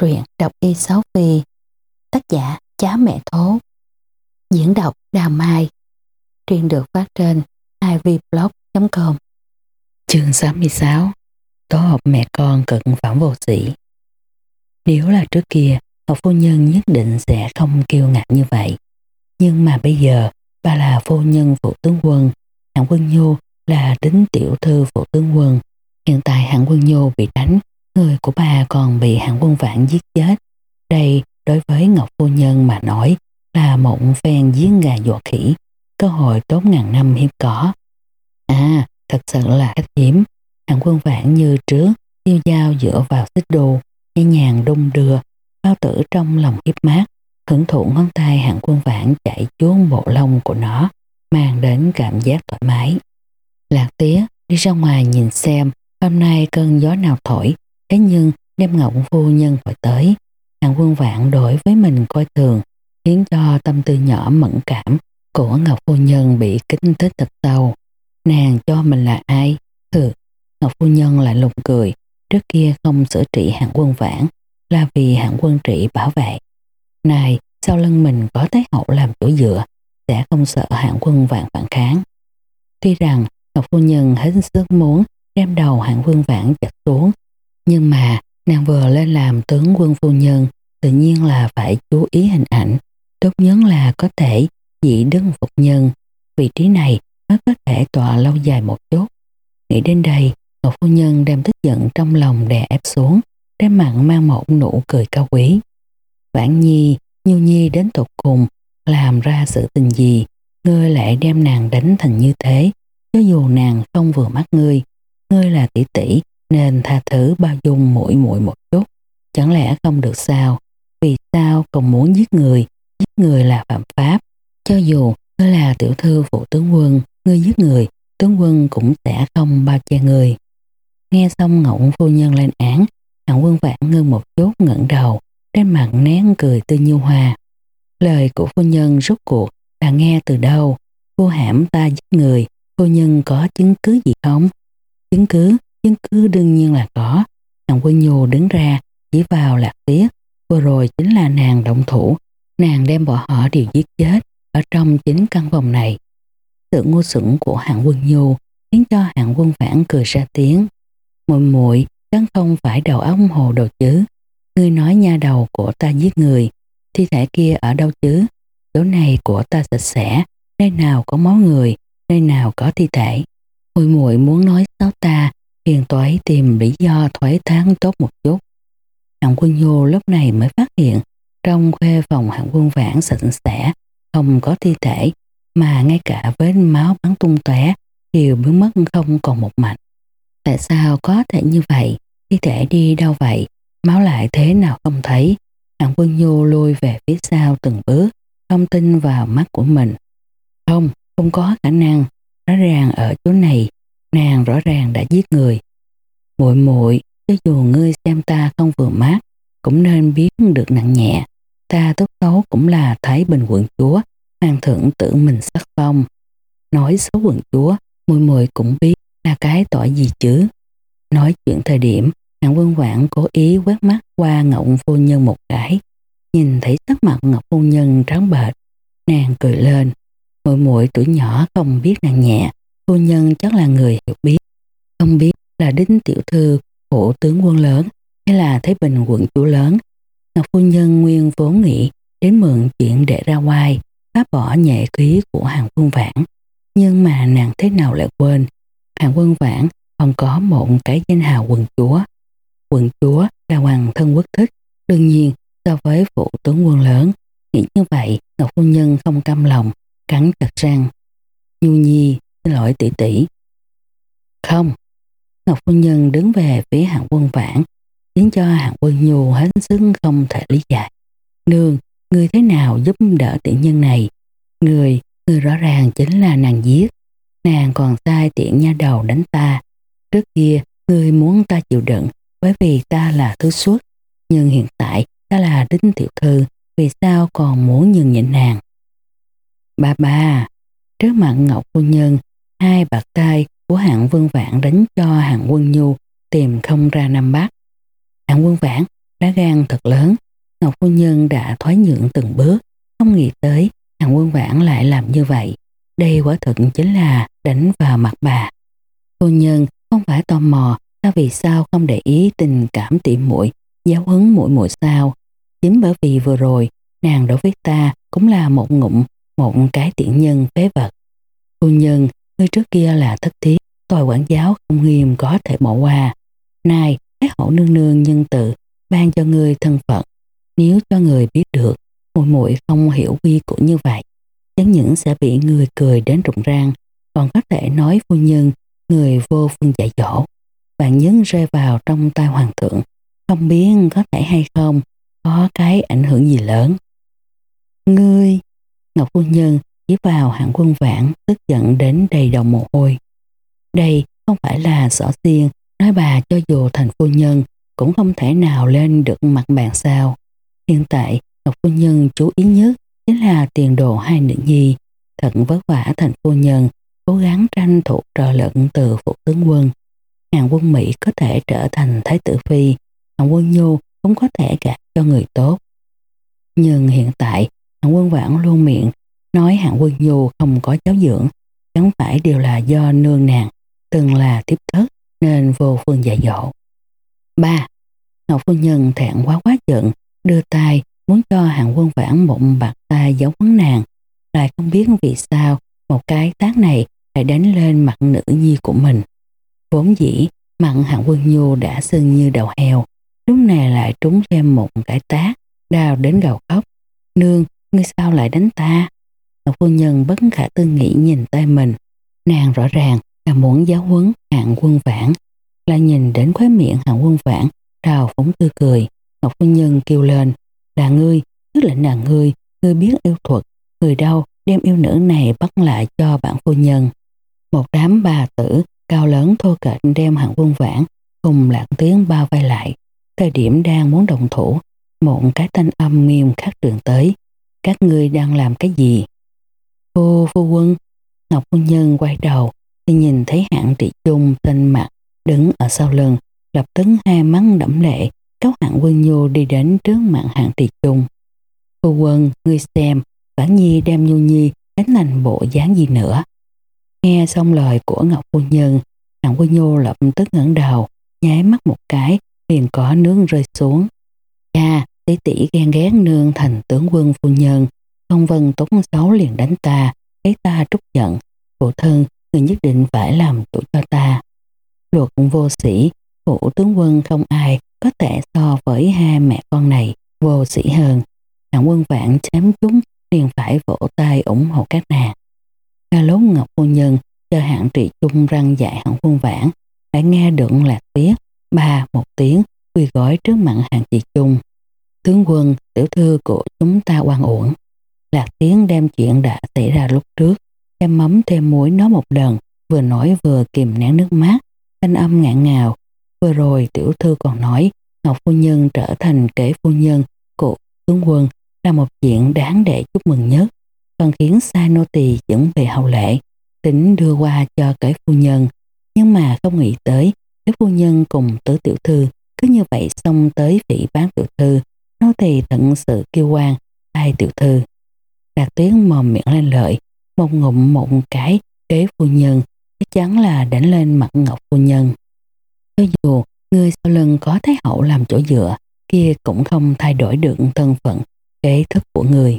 truyện đọc y sáu phi, tác giả chá mẹ thố. Diễn đọc đào mai. Truyện được phát trên ivblog.com Chương 66 Tổ hợp mẹ con cận phẩm vô sĩ Nếu là trước kia Ngọc Phu Nhân nhất định sẽ không kiêu ngạo như vậy. Nhưng mà bây giờ, bà là phu nhân phụ tướng quân, Hạng Quân Nhu là đính tiểu thư phụ tướng quân. Hiện tại Hạng Quân Nhu bị đánh người của bà còn bị hạng quân vãn giết chết. Đây đối với Ngọc Phu Nhân mà nói là một phen giếng gà dọa khỉ, cơ hội tốt ngàn năm hiếm có. À, thật sự là khách hiếm, hạng quân vãn như trước, tiêu dao dựa vào xích đồ, nhẹ nhàng đung đưa, bao tử trong lòng hiếp mát, hưởng thụ ngón tay hạng quân vãn chạy chuông bộ lông của nó, mang đến cảm giác thoải mái. Lạc tía đi ra ngoài nhìn xem hôm nay cơn gió nào thổi Thế nhưng đêm ngọc phu nhân gọi tới, hàng quân vạn đổi với mình coi thường, khiến cho tâm tư nhỏ mẫn cảm của Ngọc Phu Nhân bị kích thích thật sâu. Nàng cho mình là ai? Ừ, Ngọc Phu Nhân lại lùng cười, trước kia không xử trị hạng quân vãn là vì hạng quân trị bảo vệ. Này, sau lưng mình có Thái Hậu làm chỗ dựa, sẽ không sợ hạng quân vạn phản kháng. Tuy rằng Ngọc Phu Nhân hết sức muốn đem đầu hạng quân vãn chặt xuống, nhưng mà nàng vừa lên làm tướng quân phu nhân tự nhiên là phải chú ý hình ảnh. Tốt nhất là có thể dị đứng phục nhân. Vị trí này mới có thể tọa lâu dài một chút. Nghĩ đến đây, Ngọc phu nhân đem tức giận trong lòng đè ép xuống, trên mặt mang một nụ cười cao quý. Vãn Nhi, Nhu Nhi đến tục cùng, làm ra sự tình gì, ngươi lại đem nàng đánh thành như thế, cho dù nàng không vừa mắt ngươi, ngươi là tỷ tỷ, nên tha thứ bao dung mũi mũi một chút. Chẳng lẽ không được sao? Vì sao còn muốn giết người? Giết người là phạm pháp. Cho dù ngươi là tiểu thư phụ tướng quân, ngươi giết người, tướng quân cũng sẽ không bao che người. Nghe xong ngỗng phu nhân lên án, hạng quân vãn ngưng một chút ngẩng đầu, trên mặt nén cười tươi như hoa. Lời của phu nhân rốt cuộc là nghe từ đâu? cô hãm ta giết người, phu nhân có chứng cứ gì không? Chứng cứ chứng cứ đương nhiên là có. Nàng Quân Nhu đứng ra chỉ vào lạc tía. Vừa rồi chính là nàng động thủ. Nàng đem bọn họ đều giết chết ở trong chính căn phòng này. Sự ngu xuẩn của hạng quân nhu khiến cho hạng quân phản cười ra tiếng. Muội muội chẳng không phải đầu óc hồ đồ chứ. Ngươi nói nha đầu của ta giết người. Thi thể kia ở đâu chứ? Chỗ này của ta sạch sẽ. Nơi nào có máu người, nơi nào có thi thể. Muội muội muốn nói xấu ta phiền toái tìm lý do thoái tháng tốt một chút. Hạng quân nhô lúc này mới phát hiện trong khuê phòng hạng quân vãn sạch sẽ, không có thi thể, mà ngay cả vết máu bắn tung tóe đều biến mất không còn một mảnh. Tại sao có thể như vậy? Thi thể đi đâu vậy? Máu lại thế nào không thấy? Hạng quân nhô lôi về phía sau từng bước, không tin vào mắt của mình. Không, không có khả năng. Rõ ràng ở chỗ này nàng rõ ràng đã giết người. Muội muội, cho dù ngươi xem ta không vừa mắt, cũng nên biết được nặng nhẹ. Ta tốt xấu cũng là Thái Bình quận chúa, hoàng thượng tự mình sắc phong. Nói xấu quận chúa, muội muội cũng biết là cái tội gì chứ. Nói chuyện thời điểm, hạng quân quảng cố ý quét mắt qua ngộng phu nhân một cái. Nhìn thấy sắc mặt ngọc phu nhân trắng bệch, nàng cười lên. Muội muội tuổi nhỏ không biết nặng nhẹ, phu nhân chắc là người hiểu biết. Không biết là đính tiểu thư của tướng quân lớn hay là Thái Bình quận chủ lớn. Ngọc phu nhân nguyên vốn nghĩ đến mượn chuyện để ra ngoài, phá bỏ nhẹ khí của hàng quân vãn. Nhưng mà nàng thế nào lại quên, hàng quân vãn còn có một cái danh hào quần chúa. Quận chúa là hoàng thân quốc thích, đương nhiên so với phụ tướng quân lớn. Nghĩ như vậy, Ngọc phu nhân không cam lòng, cắn chặt răng. Nhu nhi xin lỗi tỷ tỷ. Không, Ngọc Phu Nhân đứng về phía hạng quân vãn, khiến cho hạng quân nhu hết sức không thể lý giải. Nương, người thế nào giúp đỡ tiện nhân này? Người, người rõ ràng chính là nàng giết. Nàng còn sai tiện nha đầu đánh ta. Trước kia, người muốn ta chịu đựng bởi vì ta là thứ xuất. Nhưng hiện tại, ta là đính tiểu thư, vì sao còn muốn nhường nhịn nàng? Ba ba, trước mặt Ngọc Phu Nhân, hai bạc tay của hạng vương vãn đánh cho hạng quân nhu tìm không ra Nam Bắc. Hạng quân vãn, Lá gan thật lớn, Ngọc Phu Nhân đã thoái nhượng từng bước, không nghĩ tới hạng quân vãn lại làm như vậy. Đây quả thực chính là đánh vào mặt bà. Phu Nhân không phải tò mò ta vì sao không để ý tình cảm tỉ muội giáo huấn muội muội sao. Chính bởi vì vừa rồi nàng đối với ta cũng là một ngụm, một cái tiện nhân phế vật. Phu Nhân, người trước kia là thất thiết, tòa quản giáo không nghiêm có thể bỏ qua. nay các hậu nương nương nhân tự ban cho người thân phận. Nếu cho người biết được, muội muội không hiểu quy củ như vậy, chẳng những sẽ bị người cười đến rụng răng, còn có thể nói phu nhân, người vô phương dạy dỗ. Bạn nhấn rơi vào trong tay hoàng thượng, không biết có thể hay không, có cái ảnh hưởng gì lớn. Ngươi, Ngọc Phu Nhân vào hạng quân vãn tức giận đến đầy đầu mồ hôi. Đây không phải là sở tiên nói bà cho dù thành phu nhân cũng không thể nào lên được mặt bàn sao. Hiện tại Ngọc Phu Nhân chú ý nhất chính là tiền đồ hai nữ nhi. Thật vất vả thành phu nhân cố gắng tranh thủ trợ lực từ phụ tướng quân. Hàng quân Mỹ có thể trở thành thái tử phi, hàng quân Nhu cũng có thể gả cho người tốt. Nhưng hiện tại, hàng quân Vãn luôn miệng nói hạng quân Nhu không có cháu dưỡng, chẳng phải đều là do nương nàng, từng là tiếp thất nên vô phương dạy dỗ. ba Ngọc Phu Nhân thẹn quá quá giận, đưa tay muốn cho hạng quân vãn một bạc tay giáo huấn nàng, lại không biết vì sao một cái tác này lại đánh lên mặt nữ nhi của mình. Vốn dĩ, mặn hạng quân nhu đã sưng như đầu heo, lúc này lại trúng thêm một cái tác, đau đến gào khóc. Nương, ngươi sao lại đánh ta? Ngọc phu nhân bất khả tư nghĩ nhìn tay mình. Nàng rõ ràng là muốn giáo huấn hạng quân vãn. là nhìn đến khóe miệng hạng quân vãn, đào phóng tươi cười. Ngọc phu nhân kêu lên, là ngươi, tức lệnh là ngươi, ngươi biết yêu thuật, người đâu đem yêu nữ này bắt lại cho bản phu nhân. Một đám bà tử cao lớn thô kệch đem hạng quân vãn cùng lạng tiếng bao vây lại. Thời điểm đang muốn đồng thủ, một cái thanh âm nghiêm khắc trường tới. Các ngươi đang làm cái gì? Cô phu quân, Ngọc phu nhân quay đầu thì nhìn thấy hạng trị trung tên mặt đứng ở sau lưng, lập tức hai mắt đẫm lệ, cáo hạng quân nhu đi đến trước mặt hạng trị trung. Phu quân, ngươi xem, bản Nhi đem Nhu Nhi đánh lành bộ dáng gì nữa. Nghe xong lời của Ngọc Phu Nhân, hạng quân nhu lập tức ngẩng đầu, nháy mắt một cái, liền có nước rơi xuống. Cha, tỷ tỷ ghen ghét nương thành tướng quân phu nhân, không vân con sáu liền đánh ta, thấy ta trút giận. Phụ thân, người nhất định phải làm chủ cho ta. Luật vô sĩ, phụ tướng quân không ai có thể so với hai mẹ con này vô sĩ hơn. Hạng quân vạn chém chúng liền phải vỗ tay ủng hộ các nàng. Ca lốt ngọc phu nhân cho hạng trị chung răng dạy hạng quân vãn đã nghe được lạc tiếng ba một tiếng quy gói trước mặt hạng trị chung. Tướng quân, tiểu thư của chúng ta quan uổng. Lạc Tiến đem chuyện đã xảy ra lúc trước, đem mắm thêm muối nói một lần, vừa nói vừa kìm nén nước mắt, thanh âm ngạn ngào. Vừa rồi tiểu thư còn nói Ngọc Phu Nhân trở thành kế phu nhân của tướng quân là một chuyện đáng để chúc mừng nhất, còn khiến sai nô tỳ chuẩn bị hậu lễ, tính đưa qua cho kế phu nhân. Nhưng mà không nghĩ tới, kế phu nhân cùng tứ tiểu thư cứ như vậy xong tới vị bán tiểu thư, nô tỳ thận sự kêu quan, hai tiểu thư. Đạt tuyến mồm miệng lên lợi, một ngụm một cái kế phu nhân, chắc chắn là đánh lên mặt ngọc phu nhân. Cho dù người sau lưng có thái hậu làm chỗ dựa, kia cũng không thay đổi được thân phận kế thức của người.